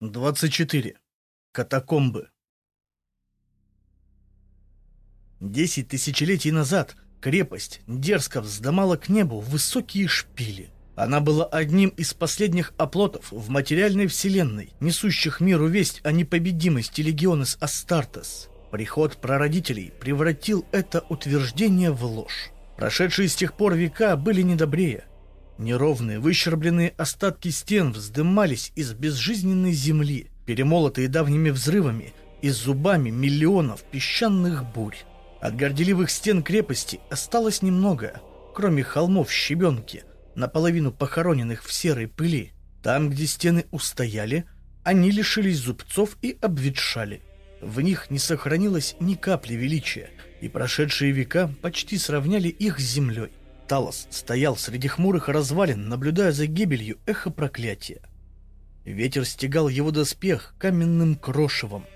24. Катакомбы. Десять тысячелетий назад крепость дерзко вздымала к небу высокие шпили. Она была одним из последних оплотов в материальной вселенной, несущих миру весть о непобедимости Легионес Астартес. Приход прародителей превратил это утверждение в ложь. Прошедшие с тех пор века были недобрее – Неровные, выщербленные остатки стен вздымались из безжизненной земли, перемолотые давними взрывами и зубами миллионов песчаных бурь. От горделивых стен крепости осталось немного, кроме холмов щебенки, наполовину похороненных в серой пыли. Там, где стены устояли, они лишились зубцов и обветшали. В них не сохранилось ни капли величия, и прошедшие века почти сравняли их с землей. Талос стоял среди хмурых развалин, наблюдая за гибелью эхо проклятия. Ветер стегал его доспех каменным крошевом.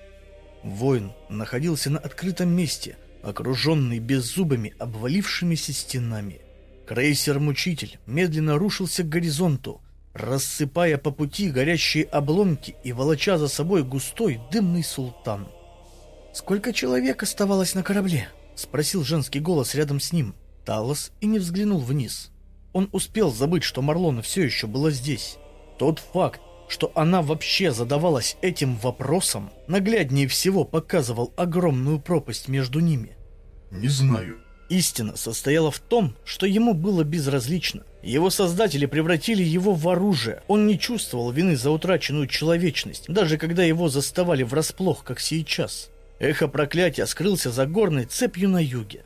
Воин находился на открытом месте, окруженный беззубыми обвалившимися стенами. Крейсер-мучитель медленно рушился к горизонту, рассыпая по пути горящие обломки и волоча за собой густой дымный султан. «Сколько человек оставалось на корабле?» — спросил женский голос рядом с ним. Талос и не взглянул вниз. Он успел забыть, что Марлона все еще была здесь. Тот факт, что она вообще задавалась этим вопросом, нагляднее всего показывал огромную пропасть между ними. «Не знаю». Истина состояла в том, что ему было безразлично. Его создатели превратили его в оружие. Он не чувствовал вины за утраченную человечность, даже когда его заставали врасплох, как сейчас. Эхо проклятия скрылся за горной цепью на юге.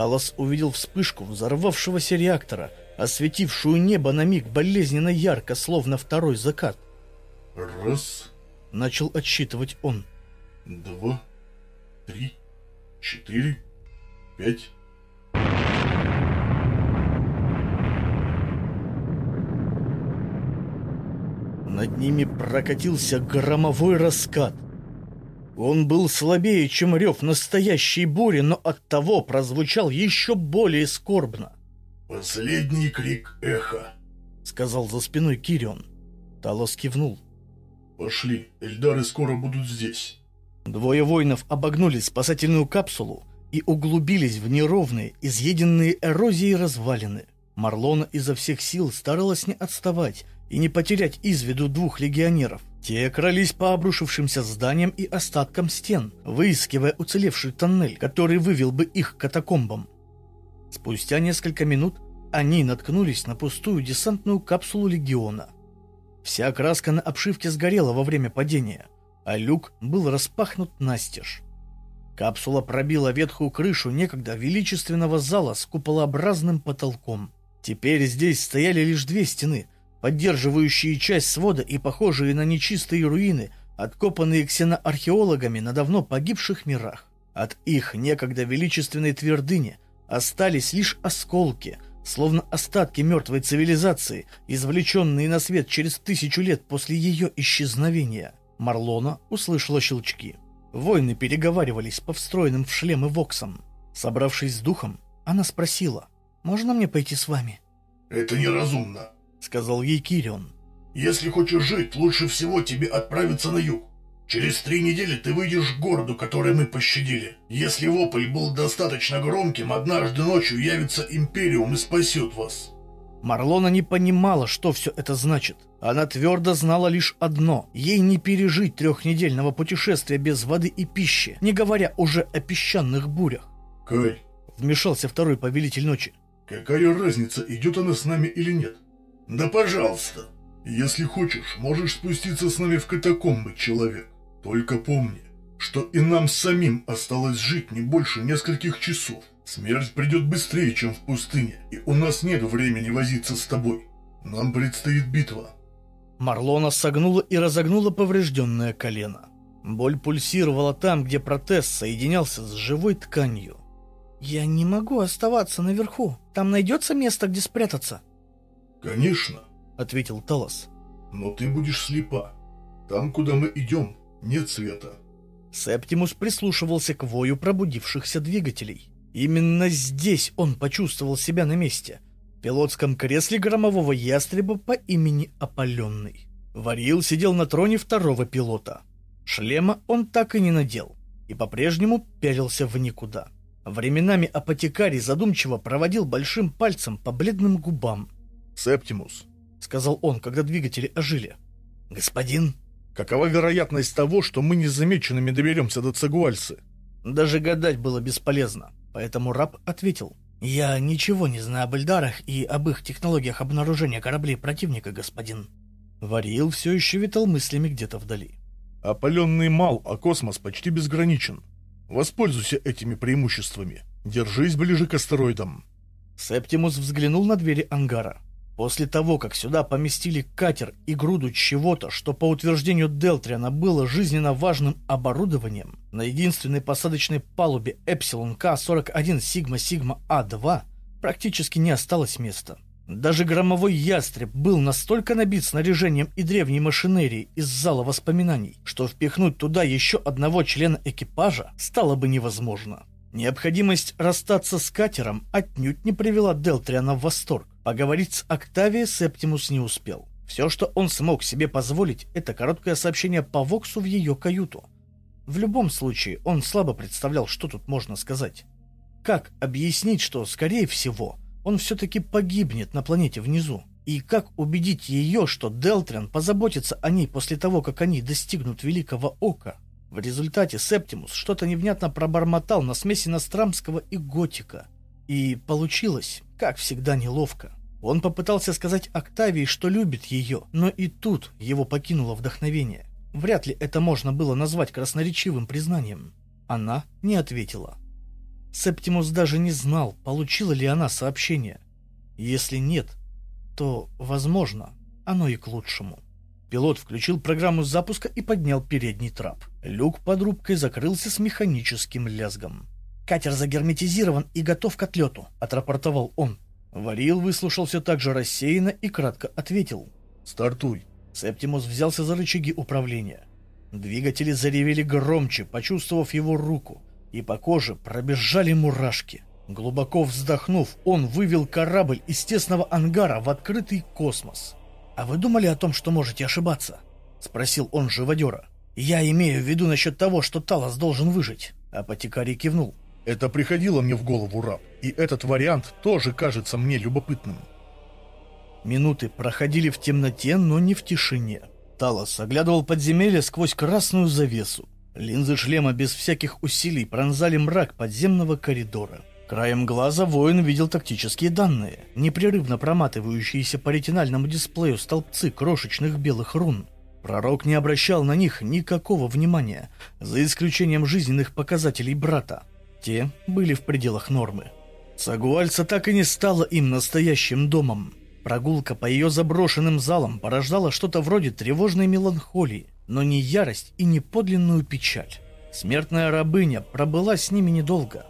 Талос увидел вспышку взорвавшегося реактора, осветившую небо на миг болезненно ярко, словно второй закат. «Раз...» — начал отсчитывать он. «Два... Три... Четыре... Пять...» Над ними прокатился громовой раскат — он был слабее, чем рев настоящей бури, но оттого прозвучал еще более скорбно. «Последний крик эха», — сказал за спиной Кирион. Талос кивнул. «Пошли, Эльдары скоро будут здесь». Двое воинов обогнули спасательную капсулу и углубились в неровные, изъеденные эрозией развалины. Марлона изо всех сил старалась не отставать и не потерять из виду двух легионеров. Те крались по обрушившимся зданиям и остаткам стен, выискивая уцелевший тоннель, который вывел бы их к катакомбам. Спустя несколько минут они наткнулись на пустую десантную капсулу легиона. Вся краска на обшивке сгорела во время падения, а люк был распахнут настежь. Капсула пробила ветхую крышу некогда величественного зала с куполообразным потолком. Теперь здесь стояли лишь две стены — поддерживающие часть свода и похожие на нечистые руины, откопанные ксеноархеологами на давно погибших мирах. От их некогда величественной твердыни остались лишь осколки, словно остатки мертвой цивилизации, извлеченные на свет через тысячу лет после ее исчезновения. Марлона услышала щелчки. Воины переговаривались по встроенным в шлемы воксам. Собравшись с духом, она спросила, «Можно мне пойти с вами?» «Это неразумно», — сказал ей Кирион. «Если хочешь жить, лучше всего тебе отправиться на юг. Через три недели ты выйдешь к городу, который мы пощадили. Если вопль был достаточно громким, однажды ночью явится Империум и спасет вас». Марлона не понимала, что все это значит. Она твердо знала лишь одно – ей не пережить трехнедельного путешествия без воды и пищи, не говоря уже о песчаных бурях. «Кай», – вмешался второй повелитель ночи. «Какая разница, идет она с нами или нет? «Да пожалуйста. Если хочешь, можешь спуститься с нами в катакомбы, человек. Только помни, что и нам самим осталось жить не больше нескольких часов. Смерть придет быстрее, чем в пустыне, и у нас нет времени возиться с тобой. Нам предстоит битва». Марлона согнула и разогнула поврежденное колено. Боль пульсировала там, где протез соединялся с живой тканью. «Я не могу оставаться наверху. Там найдется место, где спрятаться?» «Конечно», — ответил Талос. «Но ты будешь слепа. Там, куда мы идем, нет света». Септимус прислушивался к вою пробудившихся двигателей. Именно здесь он почувствовал себя на месте. В пилотском кресле громового ястреба по имени Опаленный. Варил сидел на троне второго пилота. Шлема он так и не надел и по-прежнему пялился в никуда. Временами апотекарий задумчиво проводил большим пальцем по бледным губам. «Септимус», — сказал он, когда двигатели ожили. «Господин?» «Какова вероятность того, что мы незамеченными доберемся до Цагуальсы?» Даже гадать было бесполезно, поэтому раб ответил. «Я ничего не знаю об Эльдарах и об их технологиях обнаружения кораблей противника, господин». Варил все еще витал мыслями где-то вдали. «Опаленный мал, а космос почти безграничен. Воспользуйся этими преимуществами. Держись ближе к астероидам». Септимус взглянул на двери ангара. После того, как сюда поместили катер и груду чего-то, что по утверждению Делтриана было жизненно важным оборудованием, на единственной посадочной палубе Эпсилон К-41 Сигма Сигма А2 практически не осталось места. Даже громовой ястреб был настолько набит снаряжением и древней машинерией из зала воспоминаний, что впихнуть туда еще одного члена экипажа стало бы невозможно. Необходимость расстаться с катером отнюдь не привела Делтриана в восторг. Поговорить с Октавией Септимус не успел. Все, что он смог себе позволить, это короткое сообщение по Воксу в ее каюту. В любом случае, он слабо представлял, что тут можно сказать. Как объяснить, что, скорее всего, он все-таки погибнет на планете внизу. И как убедить ее, что Делтриан позаботится о ней после того, как они достигнут Великого Ока? В результате Септимус что-то невнятно пробормотал на смеси Нострамского и Готика. И получилось, как всегда, неловко. Он попытался сказать Октавии, что любит ее, но и тут его покинуло вдохновение. Вряд ли это можно было назвать красноречивым признанием. Она не ответила. Септимус даже не знал, получила ли она сообщение. Если нет, то, возможно, оно и к лучшему. Пилот включил программу запуска и поднял передний трап. Люк под рубкой закрылся с механическим лязгом. «Катер загерметизирован и готов к отлету», — отрапортовал он. Варил выслушал все так же рассеянно и кратко ответил. «Стартуй». Септимус взялся за рычаги управления. Двигатели заревели громче, почувствовав его руку и по коже пробежали мурашки. Глубоко вздохнув, он вывел корабль из тесного ангара в открытый космос. «А вы думали о том, что можете ошибаться?» — спросил он живодера. «Я имею в виду насчет того, что Талос должен выжить». Апотекарий кивнул. «Это приходило мне в голову, раб, и этот вариант тоже кажется мне любопытным». Минуты проходили в темноте, но не в тишине. Талос оглядывал подземелье сквозь красную завесу. Линзы шлема без всяких усилий пронзали мрак подземного коридора. Краем глаза воин видел тактические данные, непрерывно проматывающиеся по ретинальному дисплею столбцы крошечных белых рун. Пророк не обращал на них никакого внимания, за исключением жизненных показателей брата. Те были в пределах нормы. Сагуальца так и не стала им настоящим домом. Прогулка по ее заброшенным залам порождала что-то вроде тревожной меланхолии но не ярость и не подлинную печаль. Смертная рабыня пробыла с ними недолго.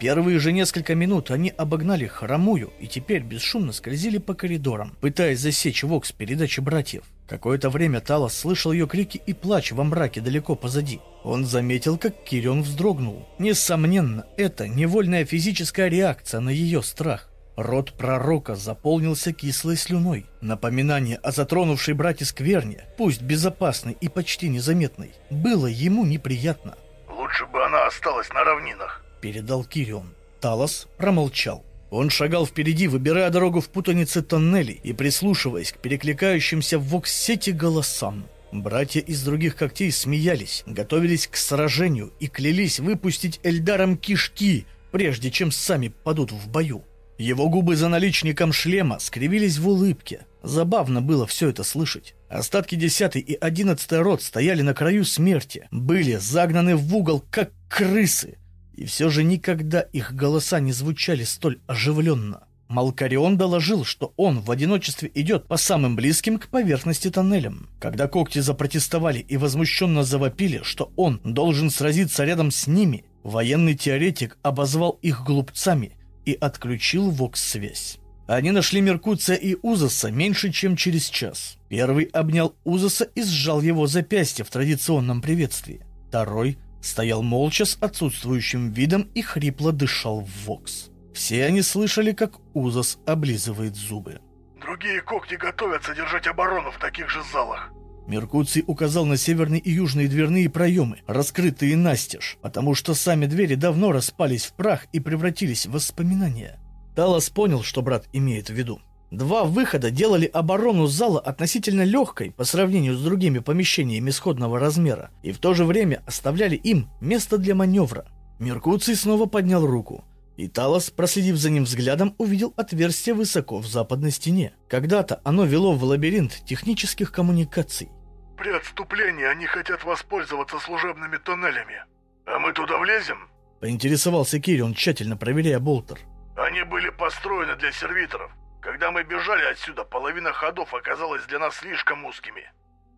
Первые же несколько минут они обогнали хромую и теперь бесшумно скользили по коридорам, пытаясь засечь вокс передачи братьев. Какое-то время Талос слышал ее крики и плач во мраке далеко позади. Он заметил, как Кирион вздрогнул. Несомненно, это невольная физическая реакция на ее страх. Рот пророка заполнился кислой слюной. Напоминание о затронувшей брате скверне, пусть безопасной и почти незаметной, было ему неприятно. «Лучше бы она осталась на равнинах», — передал Кирион. Талос промолчал. Он шагал впереди, выбирая дорогу в путанице тоннелей и прислушиваясь к перекликающимся в воксете голосам. Братья из других когтей смеялись, готовились к сражению и клялись выпустить Эльдаром кишки, прежде чем сами падут в бою. Его губы за наличником шлема скривились в улыбке. Забавно было все это слышать. Остатки 10 и 11 рот стояли на краю смерти, были загнаны в угол, как крысы. И все же никогда их голоса не звучали столь оживленно. Малкарион доложил, что он в одиночестве идет по самым близким к поверхности тоннелям. Когда когти запротестовали и возмущенно завопили, что он должен сразиться рядом с ними, военный теоретик обозвал их глупцами и отключил вокс-связь. Они нашли Меркуция и Узаса меньше, чем через час. Первый обнял Узаса и сжал его запястье в традиционном приветствии. Второй стоял молча с отсутствующим видом и хрипло дышал в вокс. Все они слышали, как Узас облизывает зубы. «Другие когти готовятся держать оборону в таких же залах», Меркуций указал на северные и южные дверные проемы, раскрытые настежь, потому что сами двери давно распались в прах и превратились в воспоминания. Талос понял, что брат имеет в виду. Два выхода делали оборону зала относительно легкой по сравнению с другими помещениями сходного размера и в то же время оставляли им место для маневра. Меркуций снова поднял руку, и Талос, проследив за ним взглядом, увидел отверстие высоко в западной стене. Когда-то оно вело в лабиринт технических коммуникаций. При отступлении они хотят воспользоваться служебными тоннелями. А мы туда влезем? Поинтересовался Кирион, тщательно проверяя болтер. Они были построены для сервиторов. Когда мы бежали отсюда, половина ходов оказалась для нас слишком узкими.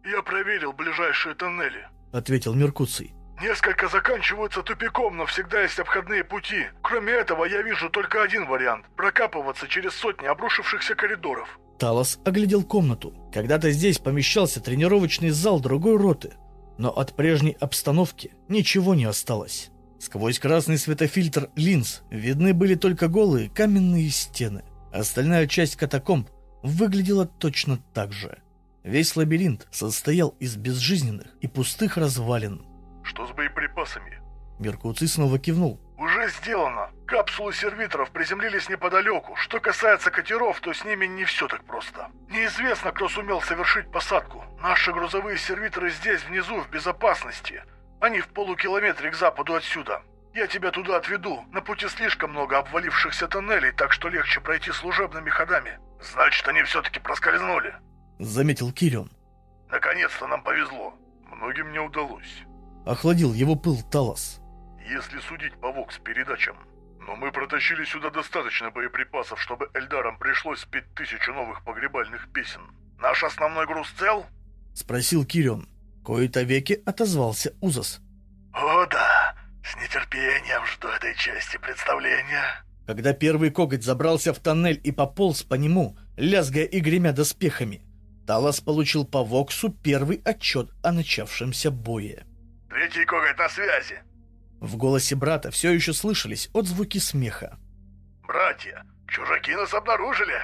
Я проверил ближайшие тоннели. Ответил Меркуций. Несколько заканчиваются тупиком, но всегда есть обходные пути. Кроме этого, я вижу только один вариант – прокапываться через сотни обрушившихся коридоров. Талос оглядел комнату. Когда-то здесь помещался тренировочный зал другой роты, но от прежней обстановки ничего не осталось. Сквозь красный светофильтр линз видны были только голые каменные стены. Остальная часть катакомб выглядела точно так же. Весь лабиринт состоял из безжизненных и пустых развалин. Что с боеприпасами? Меркуций снова кивнул. Уже сделано. Капсулы сервиторов приземлились неподалеку. Что касается катеров, то с ними не все так просто. Неизвестно, кто сумел совершить посадку. Наши грузовые сервиторы здесь, внизу, в безопасности. Они в полукилометре к западу отсюда. Я тебя туда отведу. На пути слишком много обвалившихся тоннелей, так что легче пройти служебными ходами. Значит, они все-таки проскользнули. Заметил Кирион. Наконец-то нам повезло. Многим не удалось. Охладил его пыл Талос если судить по ВОКС-передачам. Но мы протащили сюда достаточно боеприпасов, чтобы Эльдарам пришлось спеть тысячу новых погребальных песен. Наш основной груз цел? Спросил Кирион. Кои-то веки отозвался Узас. О да, с нетерпением жду этой части представления. Когда первый коготь забрался в тоннель и пополз по нему, лязгая и гремя доспехами, Талас получил по Воксу первый отчет о начавшемся бое. «Третий коготь на связи. В голосе брата все еще слышались отзвуки смеха. «Братья, чужаки нас обнаружили!»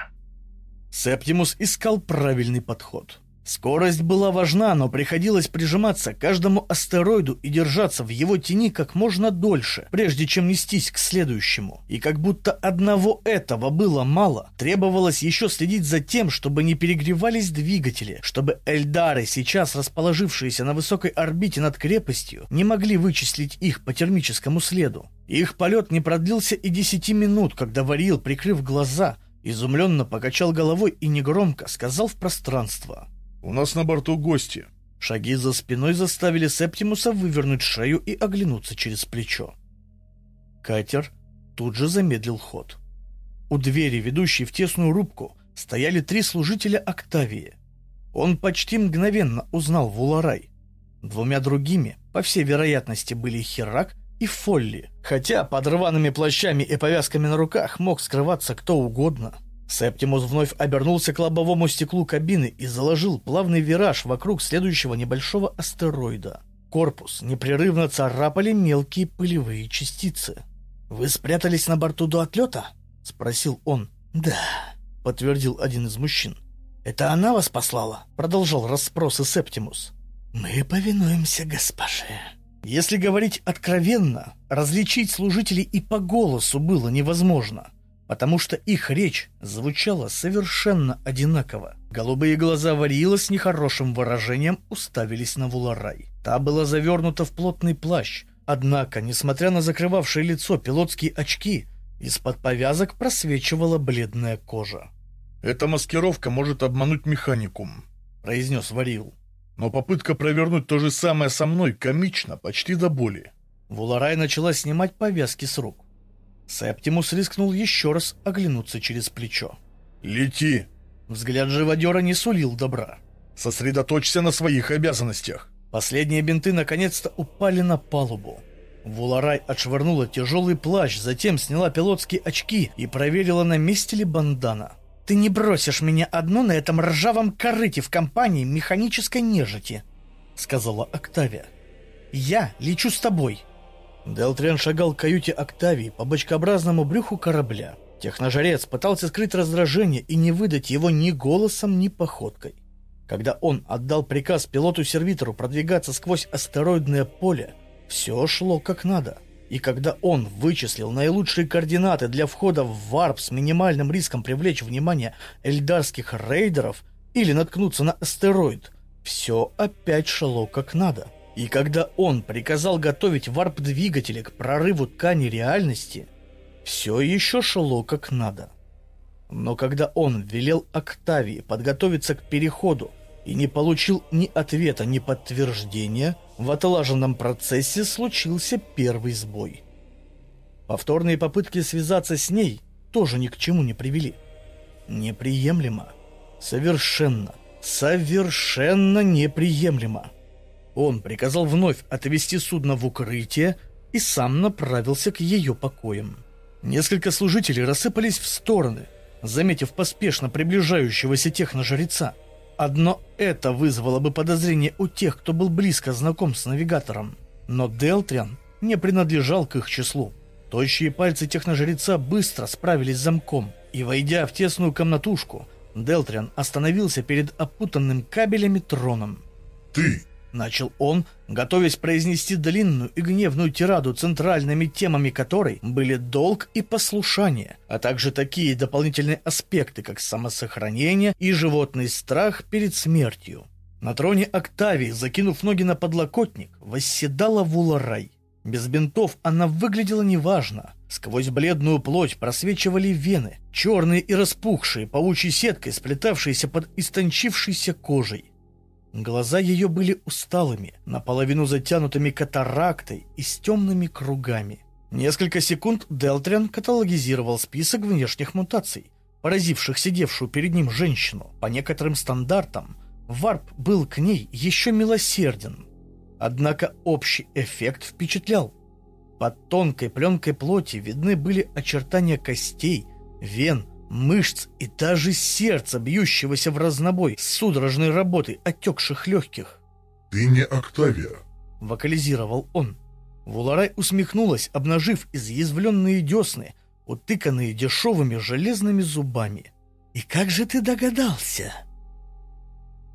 Септимус искал правильный подход. Скорость была важна, но приходилось прижиматься к каждому астероиду и держаться в его тени как можно дольше, прежде чем нестись к следующему. И как будто одного этого было мало, требовалось еще следить за тем, чтобы не перегревались двигатели, чтобы Эльдары, сейчас расположившиеся на высокой орбите над крепостью, не могли вычислить их по термическому следу. Их полет не продлился и десяти минут, когда Варил, прикрыв глаза, изумленно покачал головой и негромко сказал в пространство — «У нас на борту гости». Шаги за спиной заставили Септимуса вывернуть шею и оглянуться через плечо. Катер тут же замедлил ход. У двери, ведущей в тесную рубку, стояли три служителя Октавии. Он почти мгновенно узнал Вуларай. Двумя другими, по всей вероятности, были Херак и Фолли, хотя под рваными плащами и повязками на руках мог скрываться кто угодно — Септимус вновь обернулся к лобовому стеклу кабины и заложил плавный вираж вокруг следующего небольшого астероида. Корпус непрерывно царапали мелкие пылевые частицы. «Вы спрятались на борту до отлета?» — спросил он. «Да», — подтвердил один из мужчин. «Это она вас послала?» — продолжал расспросы Септимус. «Мы повинуемся госпоже». Если говорить откровенно, различить служителей и по голосу было невозможно — потому что их речь звучала совершенно одинаково. Голубые глаза Варила с нехорошим выражением уставились на Вуларай. Та была завернута в плотный плащ, однако, несмотря на закрывавшее лицо пилотские очки, из-под повязок просвечивала бледная кожа. «Эта маскировка может обмануть механикум», — произнес Варил. «Но попытка провернуть то же самое со мной комична почти до боли». Вуларай начала снимать повязки с рук. Септимус рискнул еще раз оглянуться через плечо. «Лети!» Взгляд живодера не сулил добра. «Сосредоточься на своих обязанностях!» Последние бинты наконец-то упали на палубу. Вуларай отшвырнула тяжелый плащ, затем сняла пилотские очки и проверила, на месте ли бандана. «Ты не бросишь меня одну на этом ржавом корыте в компании механической нежити», — сказала Октавия. «Я лечу с тобой». Делтриан шагал к каюте Октавии по бочкообразному брюху корабля. Техножрец пытался скрыть раздражение и не выдать его ни голосом, ни походкой. Когда он отдал приказ пилоту-сервитору продвигаться сквозь астероидное поле, все шло как надо. И когда он вычислил наилучшие координаты для входа в варп с минимальным риском привлечь внимание эльдарских рейдеров или наткнуться на астероид, все опять шло как надо. И когда он приказал готовить варп-двигатели к прорыву ткани реальности, все еще шло как надо. Но когда он велел Октавии подготовиться к переходу и не получил ни ответа, ни подтверждения, в отлаженном процессе случился первый сбой. Повторные попытки связаться с ней тоже ни к чему не привели. Неприемлемо. Совершенно, совершенно неприемлемо. Он приказал вновь отвести судно в укрытие и сам направился к ее покоям. Несколько служителей рассыпались в стороны, заметив поспешно приближающегося техножреца. Одно это вызвало бы подозрение у тех, кто был близко знаком с навигатором. Но Делтриан не принадлежал к их числу. Тощие пальцы техножреца быстро справились с замком, и, войдя в тесную комнатушку, Делтриан остановился перед опутанным кабелями троном. «Ты!» — начал он, готовясь произнести длинную и гневную тираду, центральными темами которой были долг и послушание, а также такие дополнительные аспекты, как самосохранение и животный страх перед смертью. На троне Октавии, закинув ноги на подлокотник, восседала Вуларай. Без бинтов она выглядела неважно. Сквозь бледную плоть просвечивали вены, черные и распухшие, паучьей сеткой, сплетавшиеся под истончившейся кожей. Глаза ее были усталыми, наполовину затянутыми катарактой и с темными кругами. Несколько секунд Делтриан каталогизировал список внешних мутаций, поразивших сидевшую перед ним женщину. По некоторым стандартам, Варп был к ней еще милосерден. Однако общий эффект впечатлял. Под тонкой пленкой плоти видны были очертания костей, вен, мышц и даже сердца, бьющегося в разнобой с судорожной работой отекших легких. «Ты не Октавия», — вокализировал он. Вуларай усмехнулась, обнажив изъязвленные десны, утыканные дешевыми железными зубами. «И как же ты догадался?»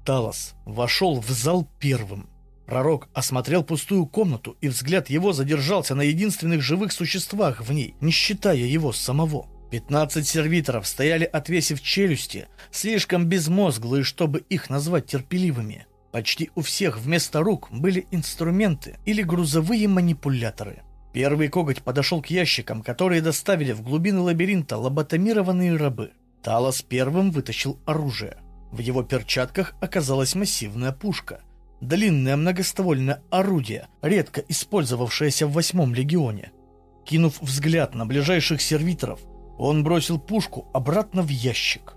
Талос вошел в зал первым. Пророк осмотрел пустую комнату, и взгляд его задержался на единственных живых существах в ней, не считая его самого. Пятнадцать сервиторов стояли, отвесив челюсти, слишком безмозглые, чтобы их назвать терпеливыми. Почти у всех вместо рук были инструменты или грузовые манипуляторы. Первый коготь подошел к ящикам, которые доставили в глубины лабиринта лоботомированные рабы. Талос первым вытащил оружие. В его перчатках оказалась массивная пушка. Длинное многоствольное орудие, редко использовавшееся в восьмом легионе. Кинув взгляд на ближайших сервиторов, он бросил пушку обратно в ящик.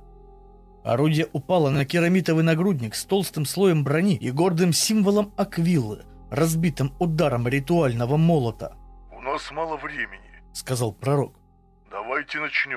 Орудие упало на керамитовый нагрудник с толстым слоем брони и гордым символом Аквиллы, разбитым ударом ритуального молота. «У нас мало времени», — сказал пророк. «Давайте начнем».